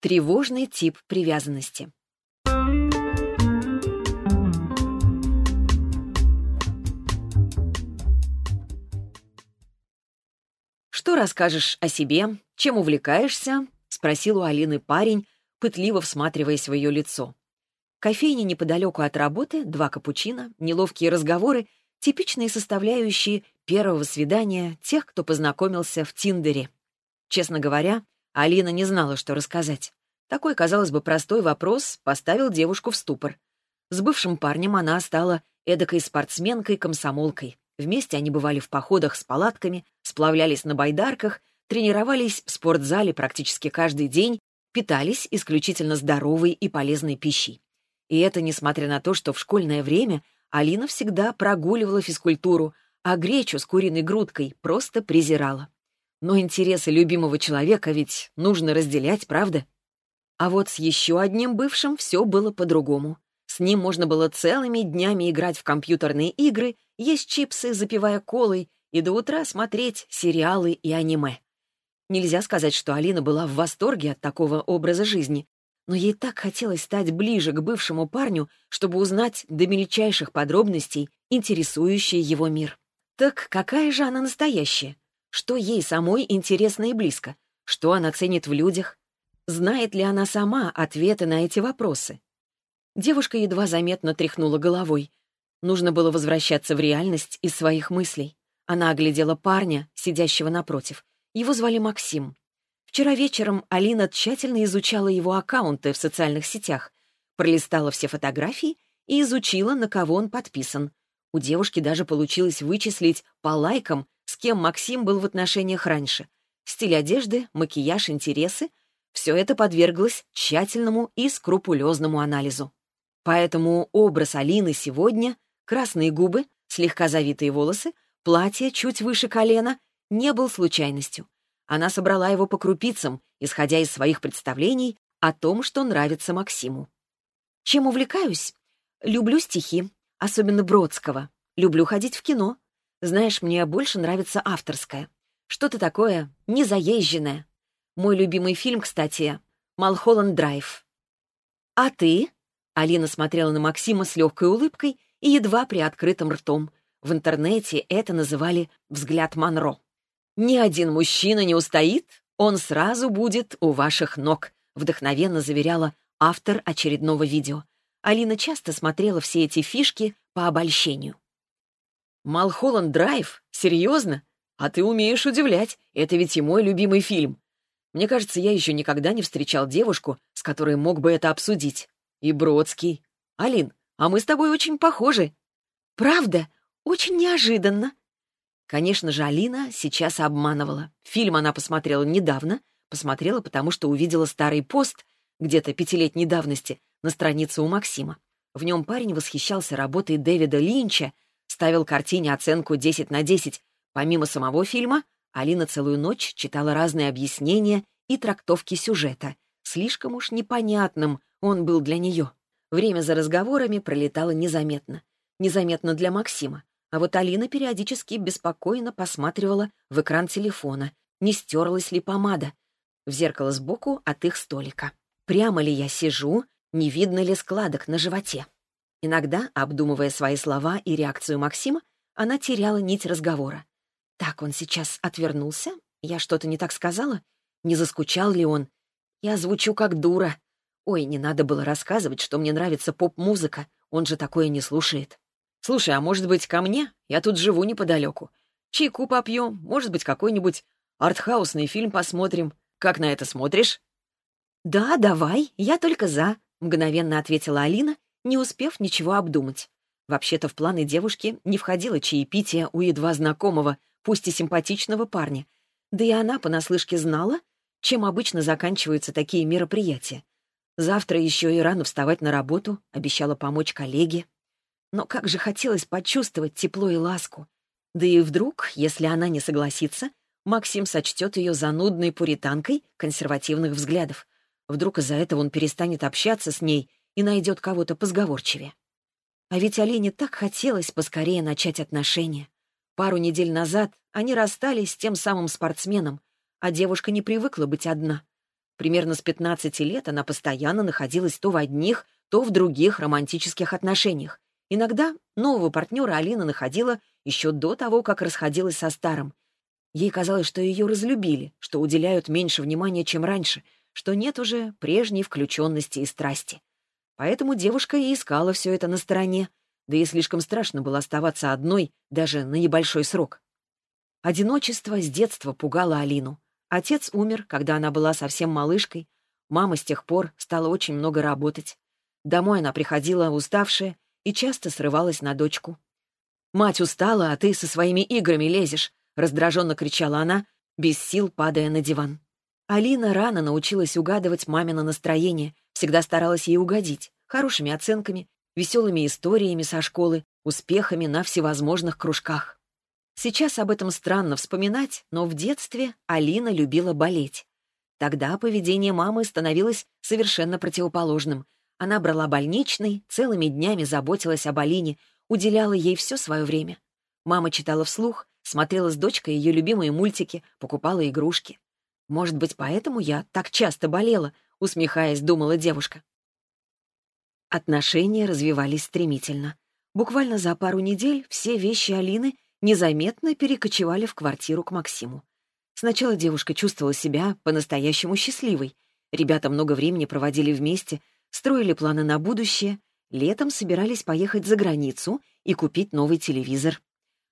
Тревожный тип привязанности. «Что расскажешь о себе? Чем увлекаешься?» — спросил у Алины парень, пытливо всматриваясь в ее лицо. Кофейня неподалеку от работы, два капучино, неловкие разговоры — типичные составляющие первого свидания тех, кто познакомился в Тиндере. Честно говоря, Алина не знала, что рассказать. Такой, казалось бы, простой вопрос поставил девушку в ступор. С бывшим парнем она стала эдакой спортсменкой-комсомолкой. Вместе они бывали в походах с палатками, сплавлялись на байдарках, тренировались в спортзале практически каждый день, питались исключительно здоровой и полезной пищей. И это несмотря на то, что в школьное время Алина всегда прогуливала физкультуру, а гречу с куриной грудкой просто презирала. Но интересы любимого человека ведь нужно разделять, правда? А вот с еще одним бывшим все было по-другому. С ним можно было целыми днями играть в компьютерные игры, есть чипсы, запивая колой, и до утра смотреть сериалы и аниме. Нельзя сказать, что Алина была в восторге от такого образа жизни, но ей так хотелось стать ближе к бывшему парню, чтобы узнать до мельчайших подробностей интересующий его мир. Так какая же она настоящая? Что ей самой интересно и близко? Что она ценит в людях? Знает ли она сама ответы на эти вопросы? Девушка едва заметно тряхнула головой. Нужно было возвращаться в реальность из своих мыслей. Она оглядела парня, сидящего напротив. Его звали Максим. Вчера вечером Алина тщательно изучала его аккаунты в социальных сетях, пролистала все фотографии и изучила, на кого он подписан. У девушки даже получилось вычислить по лайкам, кем Максим был в отношениях раньше. Стиль одежды, макияж, интересы — все это подверглось тщательному и скрупулезному анализу. Поэтому образ Алины сегодня — красные губы, слегка завитые волосы, платье чуть выше колена — не был случайностью. Она собрала его по крупицам, исходя из своих представлений о том, что нравится Максиму. Чем увлекаюсь? Люблю стихи, особенно Бродского. Люблю ходить в кино. Знаешь, мне больше нравится авторское. Что-то такое незаезженное. Мой любимый фильм, кстати, «Малхолланд Драйв». «А ты?» Алина смотрела на Максима с легкой улыбкой и едва приоткрытым ртом. В интернете это называли «взгляд Монро». «Ни один мужчина не устоит, он сразу будет у ваших ног», вдохновенно заверяла автор очередного видео. Алина часто смотрела все эти фишки по обольщению. «Малхолланд Драйв? Серьезно? А ты умеешь удивлять. Это ведь и мой любимый фильм. Мне кажется, я еще никогда не встречал девушку, с которой мог бы это обсудить. И Бродский. Алин, а мы с тобой очень похожи». «Правда? Очень неожиданно». Конечно же, Алина сейчас обманывала. Фильм она посмотрела недавно, посмотрела, потому что увидела старый пост, где-то пятилетней давности, на странице у Максима. В нем парень восхищался работой Дэвида Линча, ставил картине оценку 10 на 10. Помимо самого фильма, Алина целую ночь читала разные объяснения и трактовки сюжета. Слишком уж непонятным он был для нее. Время за разговорами пролетало незаметно. Незаметно для Максима. А вот Алина периодически беспокойно посматривала в экран телефона, не стерлась ли помада. В зеркало сбоку от их столика. Прямо ли я сижу, не видно ли складок на животе. Иногда, обдумывая свои слова и реакцию Максима, она теряла нить разговора. Так он сейчас отвернулся? Я что-то не так сказала? Не заскучал ли он? Я звучу как дура. Ой, не надо было рассказывать, что мне нравится поп-музыка. Он же такое не слушает. Слушай, а может быть, ко мне? Я тут живу неподалеку. Чайку попьем, может быть, какой-нибудь артхаусный фильм посмотрим. Как на это смотришь? «Да, давай, я только за», — мгновенно ответила Алина, не успев ничего обдумать. Вообще-то в планы девушки не входило чаепитие у едва знакомого, пусть и симпатичного парня. Да и она понаслышке знала, чем обычно заканчиваются такие мероприятия. Завтра еще и рано вставать на работу, обещала помочь коллеге. Но как же хотелось почувствовать тепло и ласку. Да и вдруг, если она не согласится, Максим сочтет ее занудной пуританкой консервативных взглядов. Вдруг из-за этого он перестанет общаться с ней и найдет кого-то позговорчивее. А ведь Алине так хотелось поскорее начать отношения. Пару недель назад они расстались с тем самым спортсменом, а девушка не привыкла быть одна. Примерно с 15 лет она постоянно находилась то в одних, то в других романтических отношениях. Иногда нового партнера Алина находила еще до того, как расходилась со старым. Ей казалось, что ее разлюбили, что уделяют меньше внимания, чем раньше, что нет уже прежней включенности и страсти. Поэтому девушка и искала все это на стороне, да и слишком страшно было оставаться одной даже на небольшой срок. Одиночество с детства пугало Алину. Отец умер, когда она была совсем малышкой, мама с тех пор стала очень много работать. Домой она приходила уставшая и часто срывалась на дочку. «Мать устала, а ты со своими играми лезешь», — раздраженно кричала она, без сил падая на диван. Алина рано научилась угадывать мамино настроение, всегда старалась ей угодить, хорошими оценками, веселыми историями со школы, успехами на всевозможных кружках. Сейчас об этом странно вспоминать, но в детстве Алина любила болеть. Тогда поведение мамы становилось совершенно противоположным. Она брала больничный, целыми днями заботилась об Алине, уделяла ей все свое время. Мама читала вслух, смотрела с дочкой ее любимые мультики, покупала игрушки. «Может быть, поэтому я так часто болела?» — усмехаясь, думала девушка. Отношения развивались стремительно. Буквально за пару недель все вещи Алины незаметно перекочевали в квартиру к Максиму. Сначала девушка чувствовала себя по-настоящему счастливой. Ребята много времени проводили вместе, строили планы на будущее, Летом собирались поехать за границу и купить новый телевизор.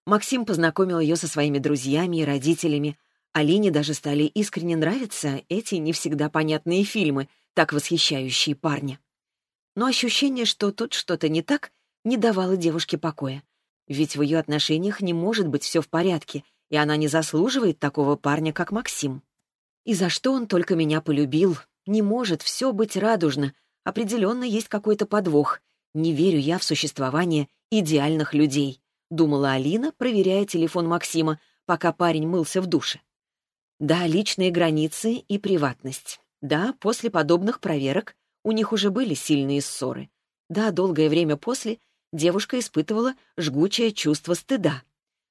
Максим познакомил ее со своими друзьями и родителями. Алине даже стали искренне нравиться эти не всегда понятные фильмы, так восхищающие парня. Но ощущение, что тут что-то не так, не давало девушке покоя. Ведь в ее отношениях не может быть все в порядке, и она не заслуживает такого парня, как Максим. И за что он только меня полюбил? Не может все быть радужно. Определенно есть какой-то подвох. Не верю я в существование идеальных людей, думала Алина, проверяя телефон Максима, пока парень мылся в душе. Да, личные границы и приватность. Да, после подобных проверок у них уже были сильные ссоры. Да, долгое время после девушка испытывала жгучее чувство стыда.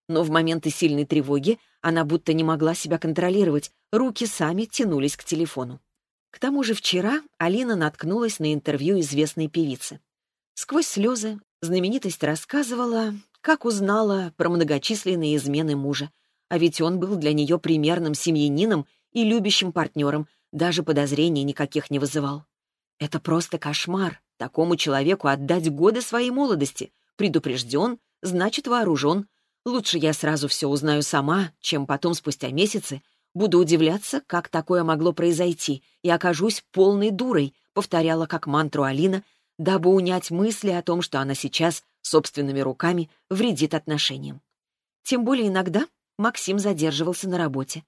Но в моменты сильной тревоги она будто не могла себя контролировать, руки сами тянулись к телефону. К тому же вчера Алина наткнулась на интервью известной певицы. Сквозь слезы знаменитость рассказывала, как узнала про многочисленные измены мужа. А ведь он был для нее примерным семьянином и любящим партнером, даже подозрений никаких не вызывал. Это просто кошмар, такому человеку отдать годы своей молодости. Предупрежден, значит вооружен. Лучше я сразу все узнаю сама, чем потом, спустя месяцы, буду удивляться, как такое могло произойти, и окажусь полной дурой, повторяла как мантру Алина, дабы унять мысли о том, что она сейчас собственными руками вредит отношениям. Тем более иногда Максим задерживался на работе.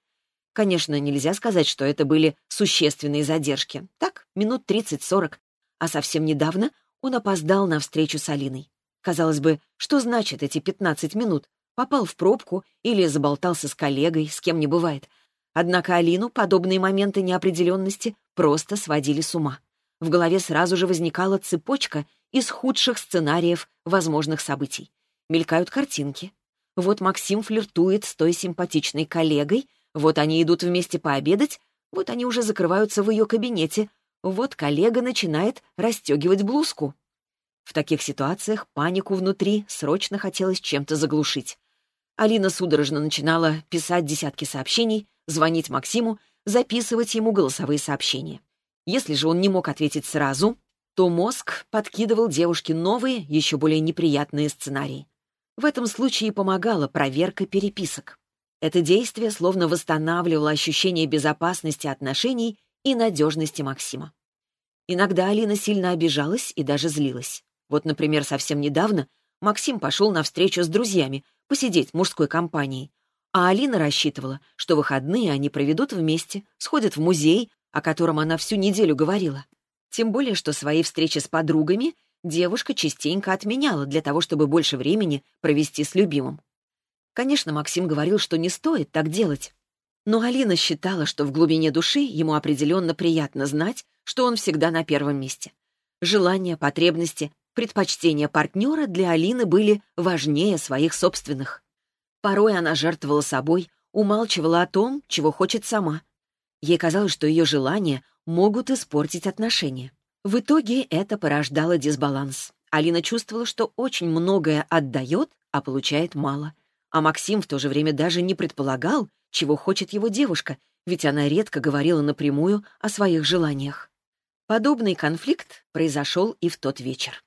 Конечно, нельзя сказать, что это были существенные задержки. Так, минут 30-40. А совсем недавно он опоздал на встречу с Алиной. Казалось бы, что значит эти 15 минут? Попал в пробку или заболтался с коллегой, с кем не бывает. Однако Алину подобные моменты неопределенности просто сводили с ума. В голове сразу же возникала цепочка из худших сценариев возможных событий. Мелькают картинки. Вот Максим флиртует с той симпатичной коллегой, вот они идут вместе пообедать, вот они уже закрываются в ее кабинете, вот коллега начинает расстегивать блузку. В таких ситуациях панику внутри срочно хотелось чем-то заглушить. Алина судорожно начинала писать десятки сообщений, звонить Максиму, записывать ему голосовые сообщения. Если же он не мог ответить сразу, то мозг подкидывал девушке новые, еще более неприятные сценарии. В этом случае помогала проверка переписок. Это действие словно восстанавливало ощущение безопасности отношений и надежности Максима. Иногда Алина сильно обижалась и даже злилась. Вот, например, совсем недавно Максим пошел на встречу с друзьями, посидеть в мужской компании. А Алина рассчитывала, что выходные они проведут вместе, сходят в музей, о котором она всю неделю говорила. Тем более, что свои встречи с подругами девушка частенько отменяла для того, чтобы больше времени провести с любимым. Конечно, Максим говорил, что не стоит так делать. Но Алина считала, что в глубине души ему определенно приятно знать, что он всегда на первом месте. Желания, потребности, предпочтения партнера для Алины были важнее своих собственных. Порой она жертвовала собой, умалчивала о том, чего хочет сама, Ей казалось, что ее желания могут испортить отношения. В итоге это порождало дисбаланс. Алина чувствовала, что очень многое отдает, а получает мало. А Максим в то же время даже не предполагал, чего хочет его девушка, ведь она редко говорила напрямую о своих желаниях. Подобный конфликт произошел и в тот вечер.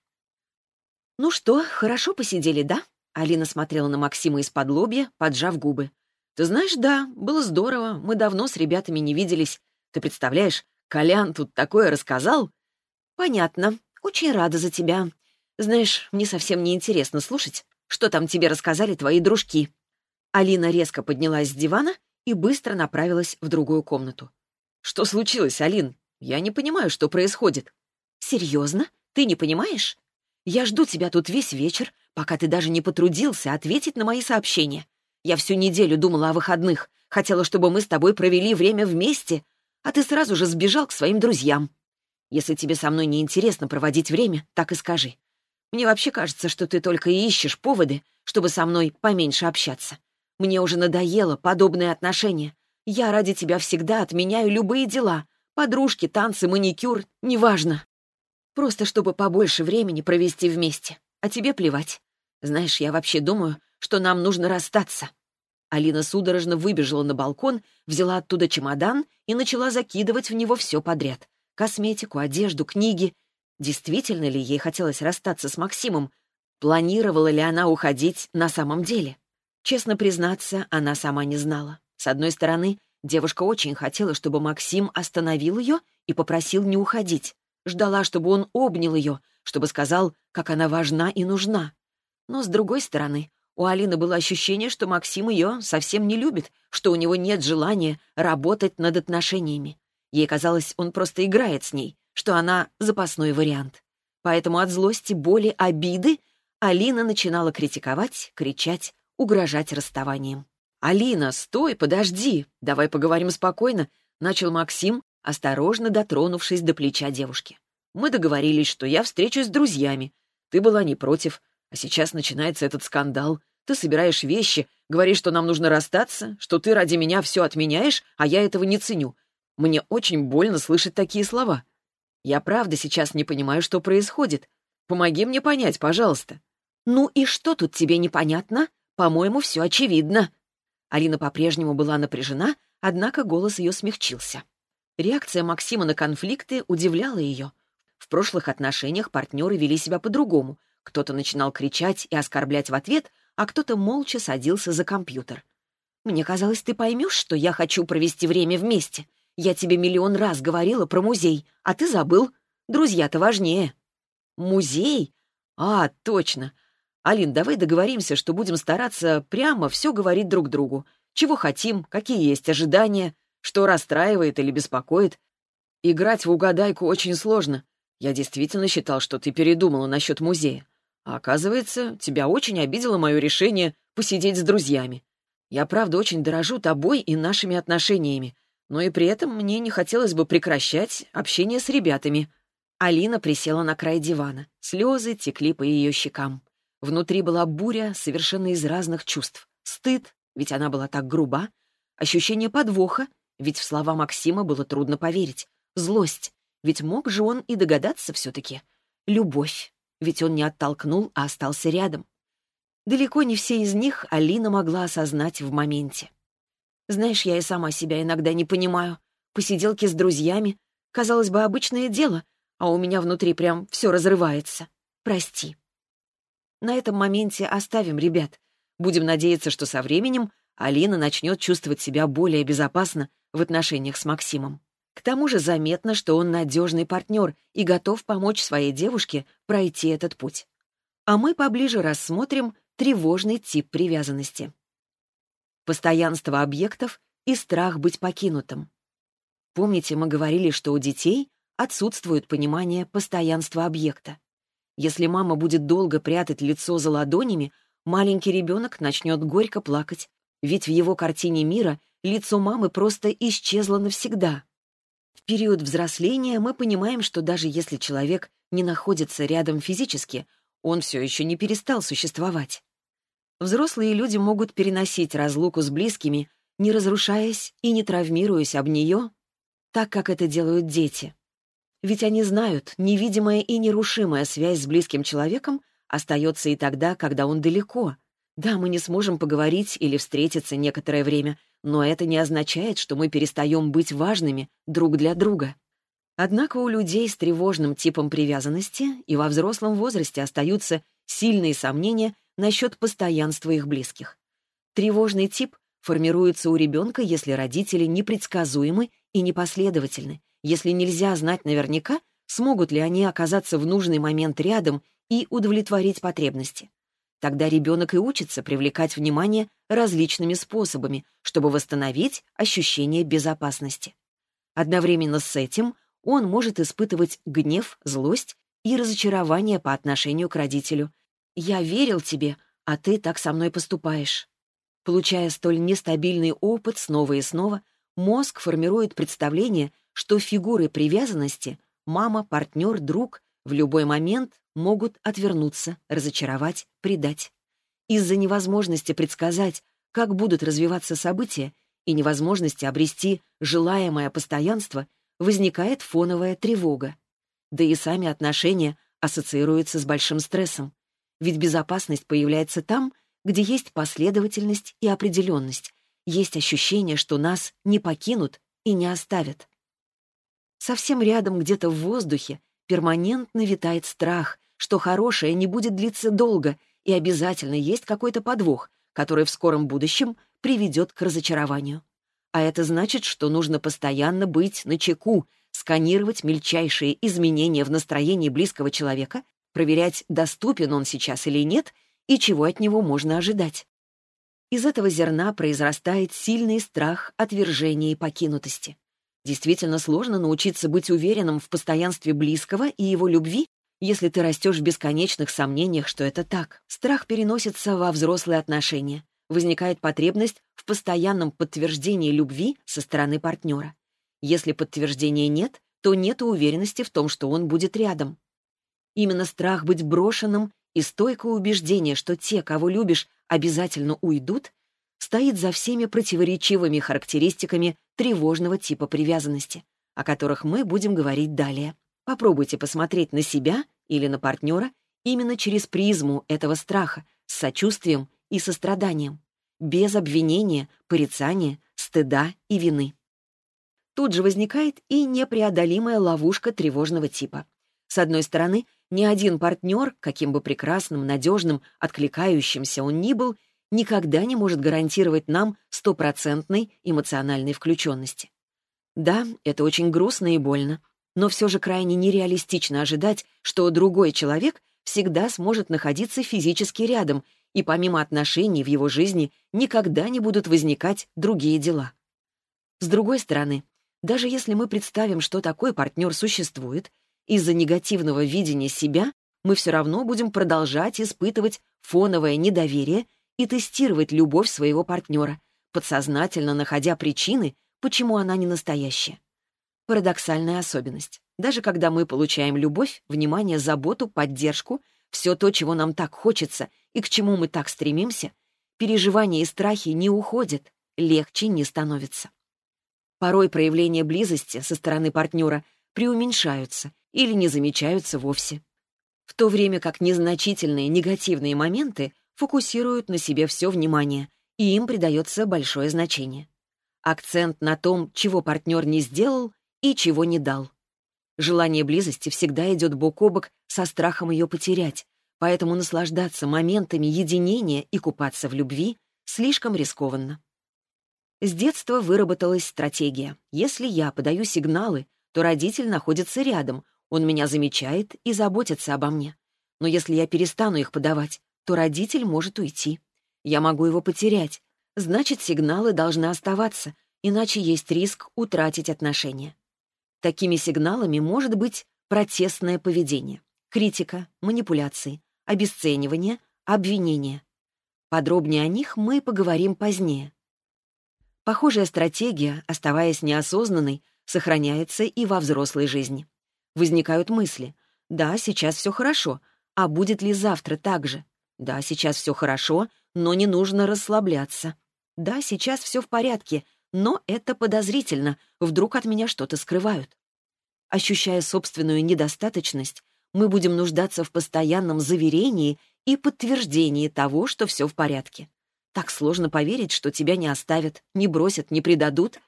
«Ну что, хорошо посидели, да?» Алина смотрела на Максима из-под лобья, поджав губы. «Ты знаешь, да, было здорово, мы давно с ребятами не виделись. Ты представляешь, Колян тут такое рассказал?» «Понятно. Очень рада за тебя. Знаешь, мне совсем не интересно слушать, что там тебе рассказали твои дружки». Алина резко поднялась с дивана и быстро направилась в другую комнату. «Что случилось, Алин? Я не понимаю, что происходит». «Серьезно? Ты не понимаешь? Я жду тебя тут весь вечер, пока ты даже не потрудился ответить на мои сообщения. Я всю неделю думала о выходных, хотела, чтобы мы с тобой провели время вместе, а ты сразу же сбежал к своим друзьям. Если тебе со мной не интересно проводить время, так и скажи. Мне вообще кажется, что ты только и ищешь поводы, чтобы со мной поменьше общаться. Мне уже надоело подобное отношение. Я ради тебя всегда отменяю любые дела. Подружки, танцы, маникюр — неважно. Просто чтобы побольше времени провести вместе. А тебе плевать. Знаешь, я вообще думаю, что нам нужно расстаться». Алина судорожно выбежала на балкон, взяла оттуда чемодан и начала закидывать в него все подряд. Косметику, одежду, книги. Действительно ли ей хотелось расстаться с Максимом? Планировала ли она уходить на самом деле? Честно признаться, она сама не знала. С одной стороны, девушка очень хотела, чтобы Максим остановил ее и попросил не уходить. Ждала, чтобы он обнял ее, чтобы сказал, как она важна и нужна. Но с другой стороны, у Алины было ощущение, что Максим ее совсем не любит, что у него нет желания работать над отношениями. Ей казалось, он просто играет с ней, что она запасной вариант. Поэтому от злости, боли, обиды Алина начинала критиковать, кричать, угрожать расставанием. «Алина, стой, подожди, давай поговорим спокойно», — начал Максим, осторожно дотронувшись до плеча девушки. «Мы договорились, что я встречусь с друзьями. Ты была не против, а сейчас начинается этот скандал. Ты собираешь вещи, говоришь, что нам нужно расстаться, что ты ради меня все отменяешь, а я этого не ценю. Мне очень больно слышать такие слова. Я правда сейчас не понимаю, что происходит. Помоги мне понять, пожалуйста». «Ну и что тут тебе непонятно? По-моему, все очевидно». Алина по-прежнему была напряжена, однако голос ее смягчился. Реакция Максима на конфликты удивляла ее. В прошлых отношениях партнеры вели себя по-другому. Кто-то начинал кричать и оскорблять в ответ, а кто-то молча садился за компьютер. «Мне казалось, ты поймешь, что я хочу провести время вместе. Я тебе миллион раз говорила про музей, а ты забыл. Друзья-то важнее». «Музей? А, точно. Алин, давай договоримся, что будем стараться прямо все говорить друг другу. Чего хотим, какие есть ожидания, что расстраивает или беспокоит. Играть в угадайку очень сложно. Я действительно считал, что ты передумала насчет музея. А оказывается, тебя очень обидело мое решение посидеть с друзьями. Я, правда, очень дорожу тобой и нашими отношениями, но и при этом мне не хотелось бы прекращать общение с ребятами. Алина присела на край дивана. Слезы текли по ее щекам. Внутри была буря совершенно из разных чувств. Стыд, ведь она была так груба, ощущение подвоха ведь в слова Максима было трудно поверить. Злость, ведь мог же он и догадаться все-таки. Любовь, ведь он не оттолкнул, а остался рядом. Далеко не все из них Алина могла осознать в моменте. Знаешь, я и сама себя иногда не понимаю. Посиделки с друзьями, казалось бы, обычное дело, а у меня внутри прям все разрывается. Прости. На этом моменте оставим ребят. Будем надеяться, что со временем Алина начнет чувствовать себя более безопасно в отношениях с Максимом. К тому же заметно, что он надежный партнер и готов помочь своей девушке пройти этот путь. А мы поближе рассмотрим тревожный тип привязанности. Постоянство объектов и страх быть покинутым. Помните, мы говорили, что у детей отсутствует понимание постоянства объекта. Если мама будет долго прятать лицо за ладонями, маленький ребенок начнет горько плакать, ведь в его картине мира лицо мамы просто исчезло навсегда. В период взросления мы понимаем, что даже если человек не находится рядом физически, он все еще не перестал существовать. Взрослые люди могут переносить разлуку с близкими, не разрушаясь и не травмируясь об нее, так как это делают дети. Ведь они знают, невидимая и нерушимая связь с близким человеком остается и тогда, когда он далеко. Да, мы не сможем поговорить или встретиться некоторое время, но это не означает, что мы перестаем быть важными друг для друга. Однако у людей с тревожным типом привязанности и во взрослом возрасте остаются сильные сомнения насчет постоянства их близких. Тревожный тип формируется у ребенка, если родители непредсказуемы и непоследовательны, если нельзя знать наверняка, смогут ли они оказаться в нужный момент рядом и удовлетворить потребности. Тогда ребенок и учится привлекать внимание различными способами, чтобы восстановить ощущение безопасности. Одновременно с этим он может испытывать гнев, злость и разочарование по отношению к родителю. «Я верил тебе, а ты так со мной поступаешь». Получая столь нестабильный опыт снова и снова, мозг формирует представление, что фигуры привязанности — мама, партнер, друг — в любой момент могут отвернуться, разочаровать, предать. Из-за невозможности предсказать, как будут развиваться события, и невозможности обрести желаемое постоянство, возникает фоновая тревога. Да и сами отношения ассоциируются с большим стрессом. Ведь безопасность появляется там, где есть последовательность и определенность, есть ощущение, что нас не покинут и не оставят. Совсем рядом, где-то в воздухе, перманентно витает страх, что хорошее не будет длиться долго, и обязательно есть какой-то подвох, который в скором будущем приведет к разочарованию. А это значит, что нужно постоянно быть на чеку, сканировать мельчайшие изменения в настроении близкого человека, проверять, доступен он сейчас или нет, и чего от него можно ожидать. Из этого зерна произрастает сильный страх отвержения и покинутости. Действительно сложно научиться быть уверенным в постоянстве близкого и его любви, если ты растешь в бесконечных сомнениях, что это так. Страх переносится во взрослые отношения. Возникает потребность в постоянном подтверждении любви со стороны партнера. Если подтверждения нет, то нет уверенности в том, что он будет рядом. Именно страх быть брошенным и стойкое убеждение, что те, кого любишь, обязательно уйдут, стоит за всеми противоречивыми характеристиками тревожного типа привязанности, о которых мы будем говорить далее. Попробуйте посмотреть на себя или на партнера именно через призму этого страха, с сочувствием и состраданием, без обвинения, порицания, стыда и вины. Тут же возникает и непреодолимая ловушка тревожного типа. С одной стороны, ни один партнер, каким бы прекрасным, надежным, откликающимся он ни был, никогда не может гарантировать нам стопроцентной эмоциональной включенности. Да, это очень грустно и больно, но все же крайне нереалистично ожидать, что другой человек всегда сможет находиться физически рядом, и помимо отношений в его жизни никогда не будут возникать другие дела. С другой стороны, даже если мы представим, что такой партнер существует, из-за негативного видения себя мы все равно будем продолжать испытывать фоновое недоверие и тестировать любовь своего партнера, подсознательно находя причины, почему она не настоящая. Парадоксальная особенность. Даже когда мы получаем любовь, внимание, заботу, поддержку, все то, чего нам так хочется и к чему мы так стремимся, переживания и страхи не уходят, легче не становится. Порой проявления близости со стороны партнера преуменьшаются или не замечаются вовсе. В то время как незначительные негативные моменты фокусируют на себе все внимание, и им придается большое значение. Акцент на том, чего партнер не сделал и чего не дал. Желание близости всегда идет бок о бок со страхом ее потерять, поэтому наслаждаться моментами единения и купаться в любви слишком рискованно. С детства выработалась стратегия. Если я подаю сигналы, то родитель находится рядом, он меня замечает и заботится обо мне. Но если я перестану их подавать, то родитель может уйти. Я могу его потерять. Значит, сигналы должны оставаться, иначе есть риск утратить отношения. Такими сигналами может быть протестное поведение, критика, манипуляции, обесценивание, обвинение. Подробнее о них мы поговорим позднее. Похожая стратегия, оставаясь неосознанной, сохраняется и во взрослой жизни. Возникают мысли. Да, сейчас все хорошо, а будет ли завтра так же? Да, сейчас все хорошо, но не нужно расслабляться. Да, сейчас все в порядке, но это подозрительно, вдруг от меня что-то скрывают. Ощущая собственную недостаточность, мы будем нуждаться в постоянном заверении и подтверждении того, что все в порядке. Так сложно поверить, что тебя не оставят, не бросят, не предадут.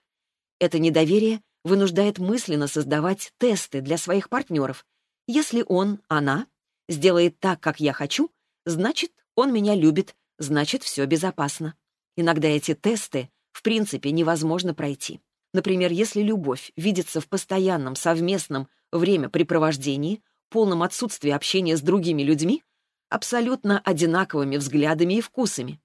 Это недоверие вынуждает мысленно создавать тесты для своих партнеров. Если он, она, сделает так, как я хочу, значит, он меня любит, значит, все безопасно. Иногда эти тесты, в принципе, невозможно пройти. Например, если любовь видится в постоянном совместном времяпрепровождении, полном отсутствии общения с другими людьми, абсолютно одинаковыми взглядами и вкусами.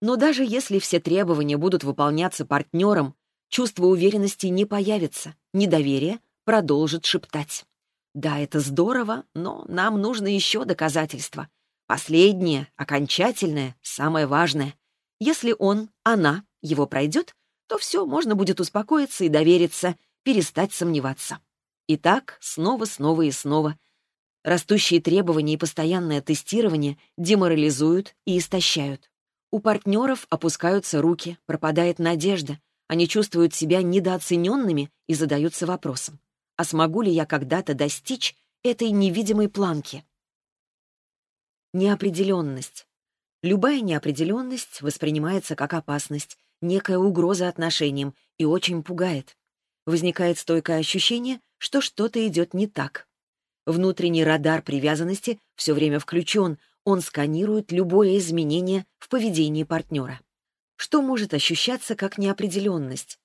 Но даже если все требования будут выполняться партнером, чувство уверенности не появится, недоверие продолжит шептать. Да, это здорово, но нам нужно еще доказательства. Последнее, окончательное, самое важное. Если он, она, его пройдет, то все, можно будет успокоиться и довериться, перестать сомневаться. И так снова, снова и снова. Растущие требования и постоянное тестирование деморализуют и истощают. У партнеров опускаются руки, пропадает надежда, они чувствуют себя недооцененными и задаются вопросом, а смогу ли я когда-то достичь этой невидимой планки? Неопределенность. Любая неопределенность воспринимается как опасность, некая угроза отношениям и очень пугает. Возникает стойкое ощущение, что что-то идет не так. Внутренний радар привязанности все время включен, он сканирует любое изменение в поведении партнера. Что может ощущаться как неопределенность?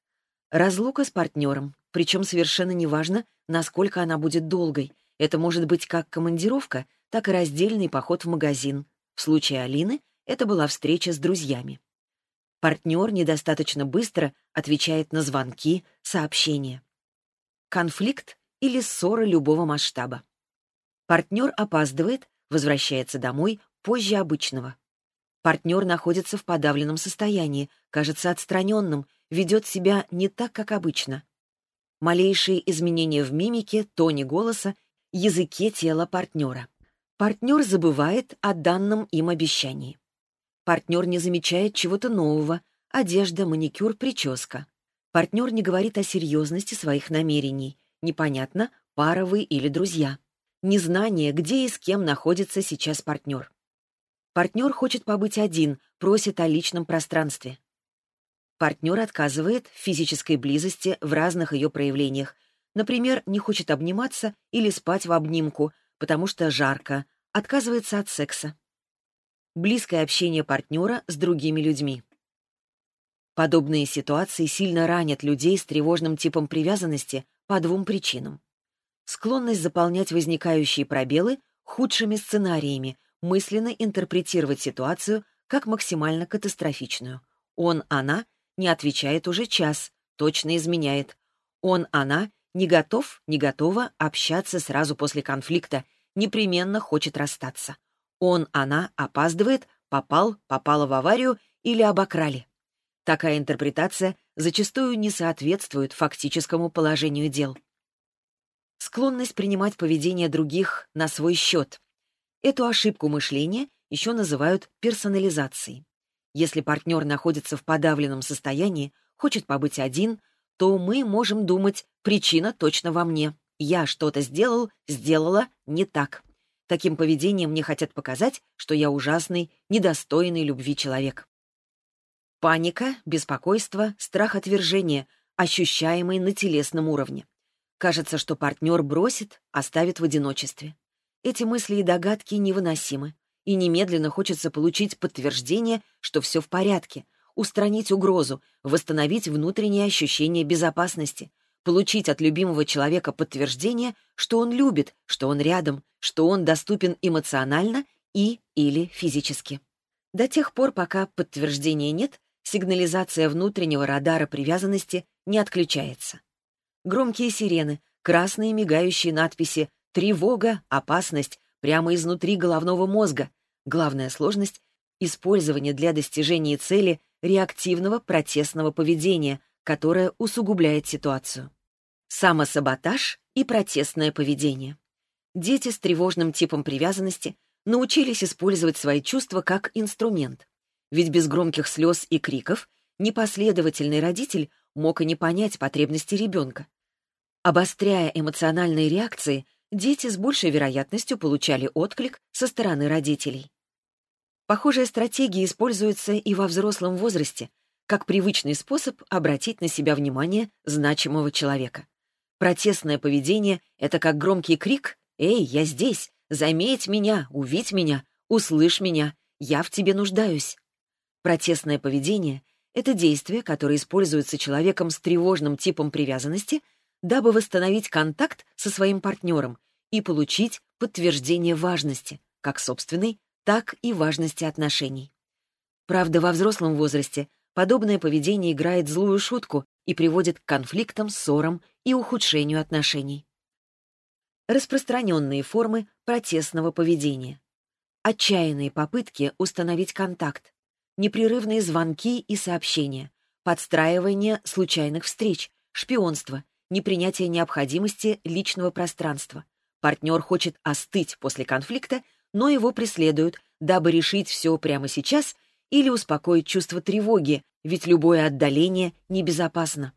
Разлука с партнером, причем совершенно неважно, насколько она будет долгой. Это может быть как командировка, так и раздельный поход в магазин. В случае Алины это была встреча с друзьями. Партнер недостаточно быстро отвечает на звонки, сообщения. Конфликт или ссора любого масштаба. Партнер опаздывает, возвращается домой позже обычного. Партнер находится в подавленном состоянии, кажется отстраненным, ведет себя не так, как обычно. Малейшие изменения в мимике, тоне голоса, языке тела партнера. Партнер забывает о данном им обещании. Партнер не замечает чего-то нового, одежда, маникюр, прическа. Партнер не говорит о серьезности своих намерений. Непонятно, пара вы или друзья. Незнание, где и с кем находится сейчас партнер. Партнер хочет побыть один, просит о личном пространстве. Партнер отказывает в физической близости в разных ее проявлениях. Например, не хочет обниматься или спать в обнимку, потому что жарко, отказывается от секса близкое общение партнера с другими людьми. Подобные ситуации сильно ранят людей с тревожным типом привязанности по двум причинам. Склонность заполнять возникающие пробелы худшими сценариями, мысленно интерпретировать ситуацию как максимально катастрофичную. Он, она не отвечает уже час, точно изменяет. Он, она не готов, не готова общаться сразу после конфликта, непременно хочет расстаться. Он, она опаздывает, попал, попала в аварию или обокрали. Такая интерпретация зачастую не соответствует фактическому положению дел. Склонность принимать поведение других на свой счет. Эту ошибку мышления еще называют персонализацией. Если партнер находится в подавленном состоянии, хочет побыть один, то мы можем думать, причина точно во мне. Я что-то сделал, сделала не так. Таким поведением мне хотят показать, что я ужасный, недостойный любви человек. Паника, беспокойство, страх отвержения, ощущаемый на телесном уровне. Кажется, что партнер бросит, оставит в одиночестве. Эти мысли и догадки невыносимы, и немедленно хочется получить подтверждение, что все в порядке, устранить угрозу, восстановить внутреннее ощущение безопасности, получить от любимого человека подтверждение, что он любит, что он рядом, что он доступен эмоционально и или физически. До тех пор, пока подтверждения нет, сигнализация внутреннего радара привязанности не отключается. Громкие сирены, красные мигающие надписи «Тревога», «Опасность» прямо изнутри головного мозга. Главная сложность — использование для достижения цели реактивного протестного поведения, которое усугубляет ситуацию. Самосаботаж и протестное поведение. Дети с тревожным типом привязанности научились использовать свои чувства как инструмент. Ведь без громких слез и криков непоследовательный родитель мог и не понять потребности ребенка. Обостряя эмоциональные реакции, дети с большей вероятностью получали отклик со стороны родителей. Похожая стратегия используется и во взрослом возрасте, как привычный способ обратить на себя внимание значимого человека. Протестное поведение — это как громкий крик «Эй, я здесь! Заметь меня, увидь меня, услышь меня, я в тебе нуждаюсь!» Протестное поведение — это действие, которое используется человеком с тревожным типом привязанности, дабы восстановить контакт со своим партнером и получить подтверждение важности, как собственной, так и важности отношений. Правда, во взрослом возрасте подобное поведение играет злую шутку и приводит к конфликтам, ссорам и ухудшению отношений. Распространенные формы протестного поведения. Отчаянные попытки установить контакт, непрерывные звонки и сообщения, подстраивание случайных встреч, шпионство, непринятие необходимости личного пространства. Партнер хочет остыть после конфликта но его преследуют, дабы решить все прямо сейчас или успокоить чувство тревоги, ведь любое отдаление небезопасно.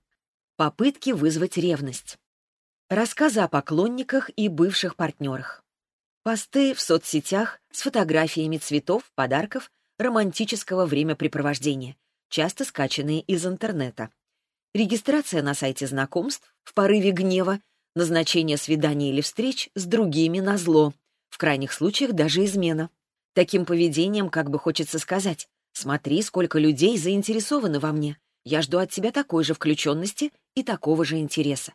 Попытки вызвать ревность. Рассказы о поклонниках и бывших партнерах. Посты в соцсетях с фотографиями цветов, подарков, романтического времяпрепровождения, часто скачанные из интернета. Регистрация на сайте знакомств в порыве гнева, назначение свиданий или встреч с другими на зло, в крайних случаях даже измена. Таким поведением как бы хочется сказать «Смотри, сколько людей заинтересованы во мне. Я жду от тебя такой же включенности и такого же интереса.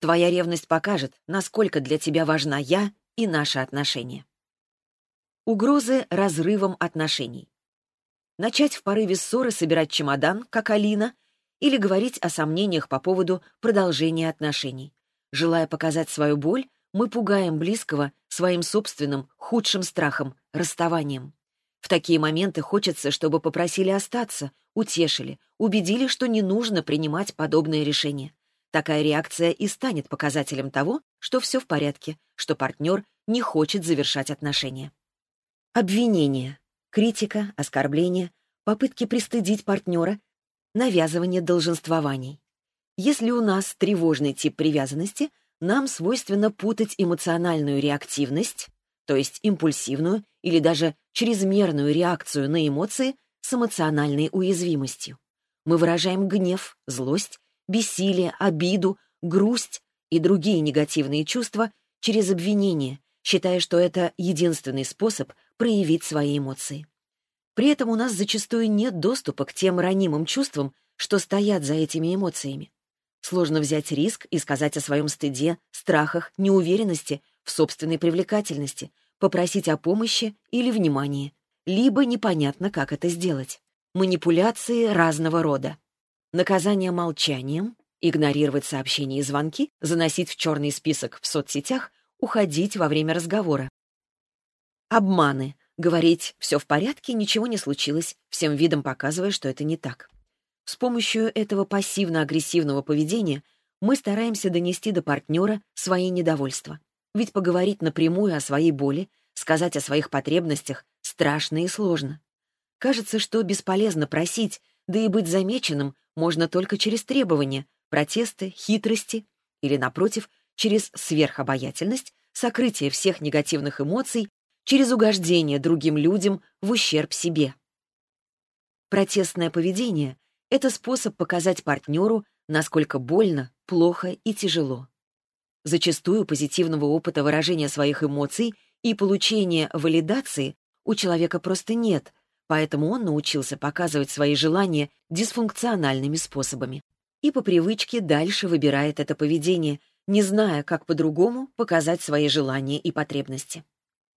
Твоя ревность покажет, насколько для тебя важна я и наши отношения». Угрозы разрывом отношений. Начать в порыве ссоры собирать чемодан, как Алина, или говорить о сомнениях по поводу продолжения отношений. Желая показать свою боль, мы пугаем близкого своим собственным худшим страхом — расставанием. В такие моменты хочется, чтобы попросили остаться, утешили, убедили, что не нужно принимать подобные решения. Такая реакция и станет показателем того, что все в порядке, что партнер не хочет завершать отношения. Обвинение, критика, оскорбление, попытки пристыдить партнера, навязывание долженствований. Если у нас тревожный тип привязанности — нам свойственно путать эмоциональную реактивность, то есть импульсивную или даже чрезмерную реакцию на эмоции с эмоциональной уязвимостью. Мы выражаем гнев, злость, бессилие, обиду, грусть и другие негативные чувства через обвинение, считая, что это единственный способ проявить свои эмоции. При этом у нас зачастую нет доступа к тем ранимым чувствам, что стоят за этими эмоциями. Сложно взять риск и сказать о своем стыде, страхах, неуверенности, в собственной привлекательности, попросить о помощи или внимании. Либо непонятно, как это сделать. Манипуляции разного рода. Наказание молчанием, игнорировать сообщения и звонки, заносить в черный список в соцсетях, уходить во время разговора. Обманы. Говорить «все в порядке, ничего не случилось», всем видом показывая, что это не так. С помощью этого пассивно-агрессивного поведения мы стараемся донести до партнера свои недовольства. Ведь поговорить напрямую о своей боли, сказать о своих потребностях страшно и сложно. Кажется, что бесполезно просить, да и быть замеченным можно только через требования, протесты, хитрости или, напротив, через сверхобаятельность, сокрытие всех негативных эмоций, через угождение другим людям в ущерб себе. Протестное поведение это способ показать партнеру, насколько больно, плохо и тяжело. Зачастую позитивного опыта выражения своих эмоций и получения валидации у человека просто нет, поэтому он научился показывать свои желания дисфункциональными способами. И по привычке дальше выбирает это поведение, не зная, как по-другому показать свои желания и потребности.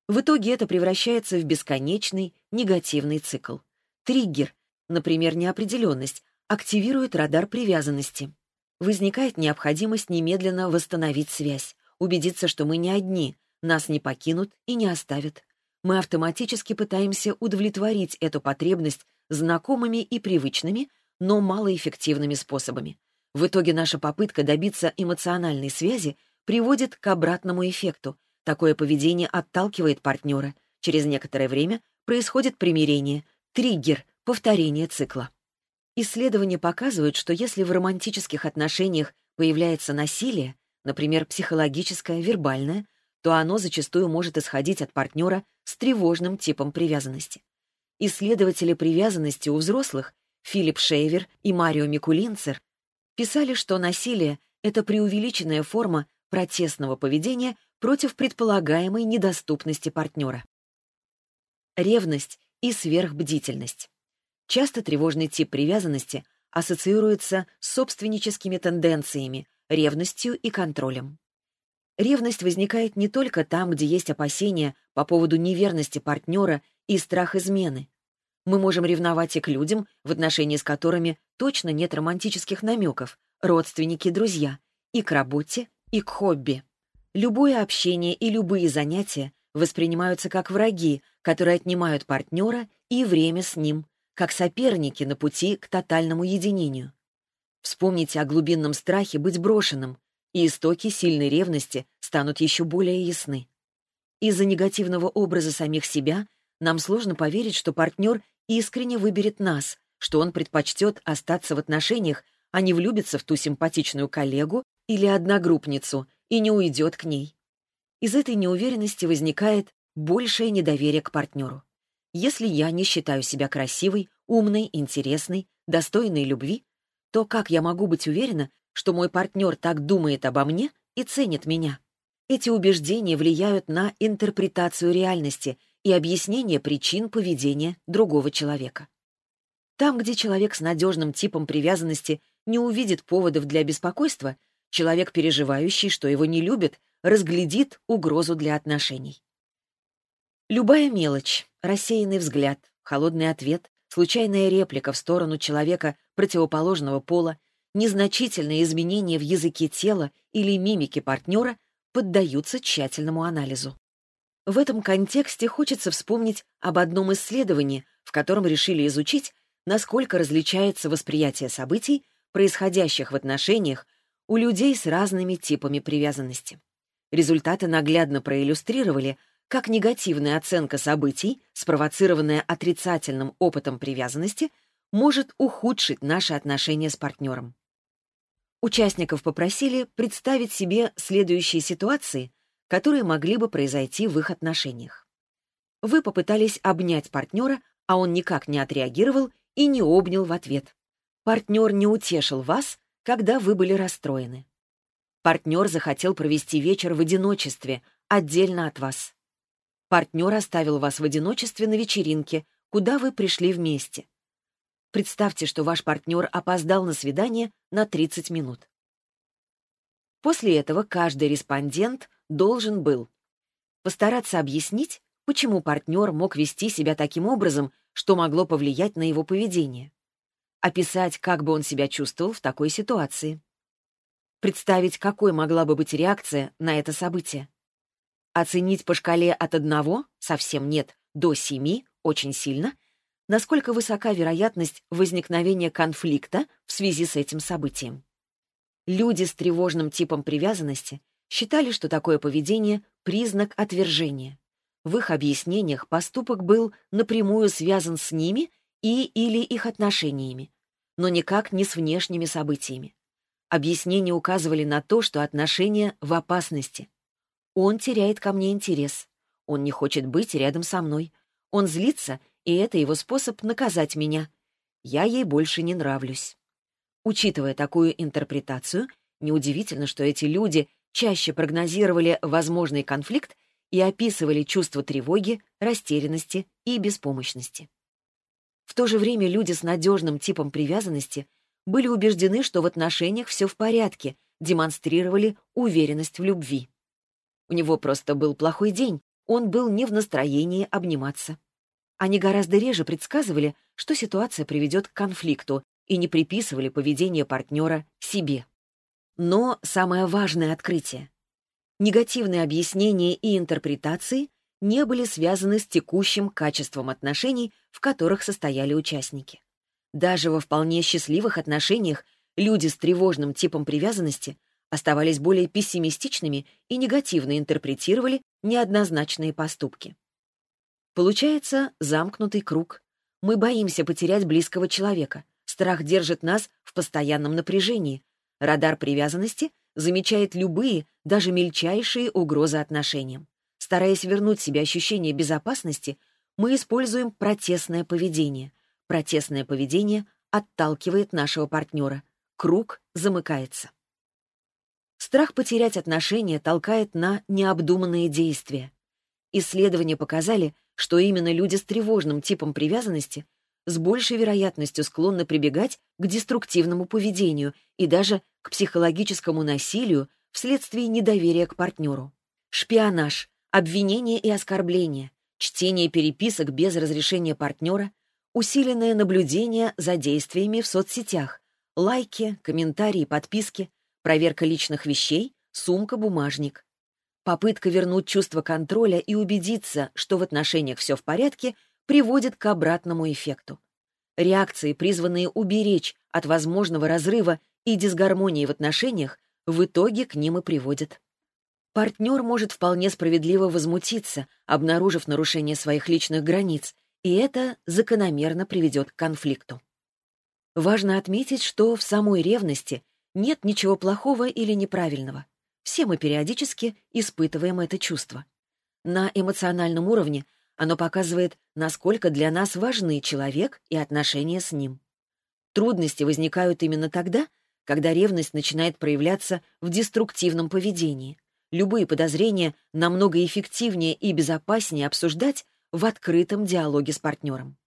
В итоге это превращается в бесконечный негативный цикл. Триггер, например, неопределенность, активирует радар привязанности. Возникает необходимость немедленно восстановить связь, убедиться, что мы не одни, нас не покинут и не оставят. Мы автоматически пытаемся удовлетворить эту потребность знакомыми и привычными, но малоэффективными способами. В итоге наша попытка добиться эмоциональной связи приводит к обратному эффекту. Такое поведение отталкивает партнера. Через некоторое время происходит примирение, триггер, повторение цикла. Исследования показывают, что если в романтических отношениях появляется насилие, например, психологическое, вербальное, то оно зачастую может исходить от партнера с тревожным типом привязанности. Исследователи привязанности у взрослых Филипп Шейвер и Марио Микулинцер писали, что насилие — это преувеличенная форма протестного поведения против предполагаемой недоступности партнера. Ревность и сверхбдительность. Часто тревожный тип привязанности ассоциируется с собственническими тенденциями, ревностью и контролем. Ревность возникает не только там, где есть опасения по поводу неверности партнера и страх измены. Мы можем ревновать и к людям, в отношении с которыми точно нет романтических намеков, родственники, друзья, и к работе, и к хобби. Любое общение и любые занятия воспринимаются как враги, которые отнимают партнера и время с ним, как соперники на пути к тотальному единению. Вспомните о глубинном страхе быть брошенным, и истоки сильной ревности станут еще более ясны. Из-за негативного образа самих себя нам сложно поверить, что партнер искренне выберет нас, что он предпочтет остаться в отношениях, а не влюбиться в ту симпатичную коллегу или одногруппницу и не уйдет к ней. Из этой неуверенности возникает большее недоверие к партнеру. Если я не считаю себя красивой, умной, интересной, достойной любви, то как я могу быть уверена, что мой партнер так думает обо мне и ценит меня? Эти убеждения влияют на интерпретацию реальности и объяснение причин поведения другого человека. Там, где человек с надежным типом привязанности не увидит поводов для беспокойства, человек, переживающий, что его не любят, разглядит угрозу для отношений. Любая мелочь, рассеянный взгляд, холодный ответ, случайная реплика в сторону человека противоположного пола, незначительные изменения в языке тела или мимике партнера поддаются тщательному анализу. В этом контексте хочется вспомнить об одном исследовании, в котором решили изучить, насколько различается восприятие событий, происходящих в отношениях, у людей с разными типами привязанности. Результаты наглядно проиллюстрировали, как негативная оценка событий, спровоцированная отрицательным опытом привязанности, может ухудшить наши отношения с партнером. Участников попросили представить себе следующие ситуации, которые могли бы произойти в их отношениях. Вы попытались обнять партнера, а он никак не отреагировал и не обнял в ответ. Партнер не утешил вас, когда вы были расстроены. Партнер захотел провести вечер в одиночестве, отдельно от вас. Партнер оставил вас в одиночестве на вечеринке, куда вы пришли вместе. Представьте, что ваш партнер опоздал на свидание на 30 минут. После этого каждый респондент должен был постараться объяснить, почему партнер мог вести себя таким образом, что могло повлиять на его поведение. Описать, как бы он себя чувствовал в такой ситуации. Представить, какой могла бы быть реакция на это событие. Оценить по шкале от одного совсем нет, до семи очень сильно, насколько высока вероятность возникновения конфликта в связи с этим событием. Люди с тревожным типом привязанности считали, что такое поведение — признак отвержения. В их объяснениях поступок был напрямую связан с ними и или их отношениями, но никак не с внешними событиями. Объяснения указывали на то, что отношения в опасности. Он теряет ко мне интерес. Он не хочет быть рядом со мной. Он злится, и это его способ наказать меня. Я ей больше не нравлюсь. Учитывая такую интерпретацию, неудивительно, что эти люди чаще прогнозировали возможный конфликт и описывали чувство тревоги, растерянности и беспомощности. В то же время люди с надежным типом привязанности были убеждены, что в отношениях все в порядке, демонстрировали уверенность в любви. У него просто был плохой день, он был не в настроении обниматься. Они гораздо реже предсказывали, что ситуация приведет к конфликту, и не приписывали поведение партнера себе. Но самое важное открытие. Негативные объяснения и интерпретации не были связаны с текущим качеством отношений, в которых состояли участники. Даже во вполне счастливых отношениях люди с тревожным типом привязанности оставались более пессимистичными и негативно интерпретировали неоднозначные поступки. Получается замкнутый круг. Мы боимся потерять близкого человека, Страх держит нас в постоянном напряжении. Радар привязанности замечает любые, даже мельчайшие угрозы отношениям. Стараясь вернуть себе ощущение безопасности, мы используем протестное поведение. Протестное поведение отталкивает нашего партнера. Круг замыкается. Страх потерять отношения толкает на необдуманные действия. Исследования показали, что именно люди с тревожным типом привязанности с большей вероятностью склонны прибегать к деструктивному поведению и даже к психологическому насилию вследствие недоверия к партнеру. Шпионаж, обвинение и оскорбление, чтение переписок без разрешения партнера, усиленное наблюдение за действиями в соцсетях, лайки, комментарии, подписки, проверка личных вещей, сумка-бумажник. Попытка вернуть чувство контроля и убедиться, что в отношениях все в порядке, приводит к обратному эффекту. Реакции, призванные уберечь от возможного разрыва и дисгармонии в отношениях, в итоге к ним и приводят. Партнер может вполне справедливо возмутиться, обнаружив нарушение своих личных границ, и это закономерно приведет к конфликту. Важно отметить, что в самой ревности нет ничего плохого или неправильного. Все мы периодически испытываем это чувство. На эмоциональном уровне оно показывает, насколько для нас важны человек и отношения с ним. Трудности возникают именно тогда, когда ревность начинает проявляться в деструктивном поведении. Любые подозрения намного эффективнее и безопаснее обсуждать в открытом диалоге с партнером.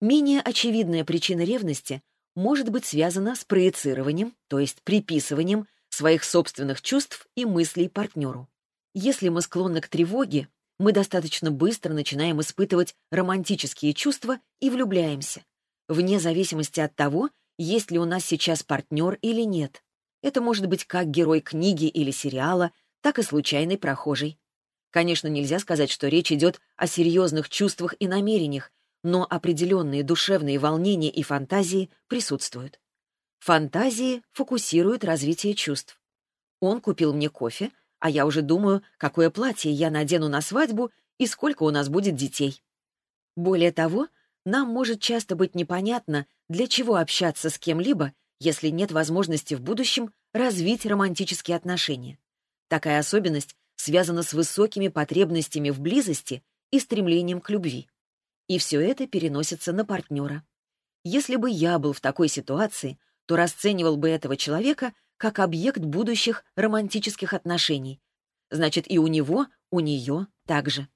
Менее очевидная причина ревности может быть связана с проецированием, то есть приписыванием своих собственных чувств и мыслей партнеру. Если мы склонны к тревоге, мы достаточно быстро начинаем испытывать романтические чувства и влюбляемся, вне зависимости от того, есть ли у нас сейчас партнер или нет. Это может быть как герой книги или сериала, так и случайный прохожий. Конечно, нельзя сказать, что речь идет о серьезных чувствах и намерениях, но определенные душевные волнения и фантазии присутствуют. Фантазии фокусируют развитие чувств. Он купил мне кофе, а я уже думаю, какое платье я надену на свадьбу и сколько у нас будет детей. Более того, нам может часто быть непонятно, для чего общаться с кем-либо, если нет возможности в будущем развить романтические отношения. Такая особенность связана с высокими потребностями в близости и стремлением к любви. И все это переносится на партнера. Если бы я был в такой ситуации, то расценивал бы этого человека как объект будущих романтических отношений. Значит, и у него, у нее также.